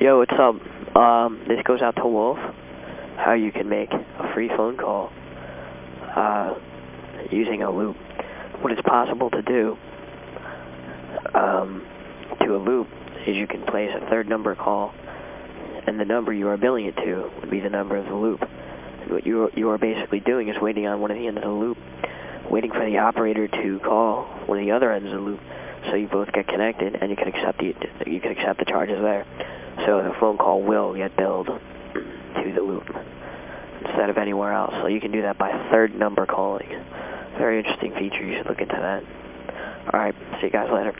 Yo, what's up? Um, this goes out to Wolf. How you can make a free phone call uh, using a loop. What it's possible to do um, to a loop is you can place a third number call, and the number you are billing it to would be the number of the loop. And what you are, you are basically doing is waiting on one of the ends of the loop, waiting for the operator to call one of the other ends of the loop, so you both get connected and you can accept the you can accept the charges there. So the phone call will get billed to the loop instead of anywhere else. So you can do that by third number calling. Very interesting feature. You should look into that. All right. See you guys later.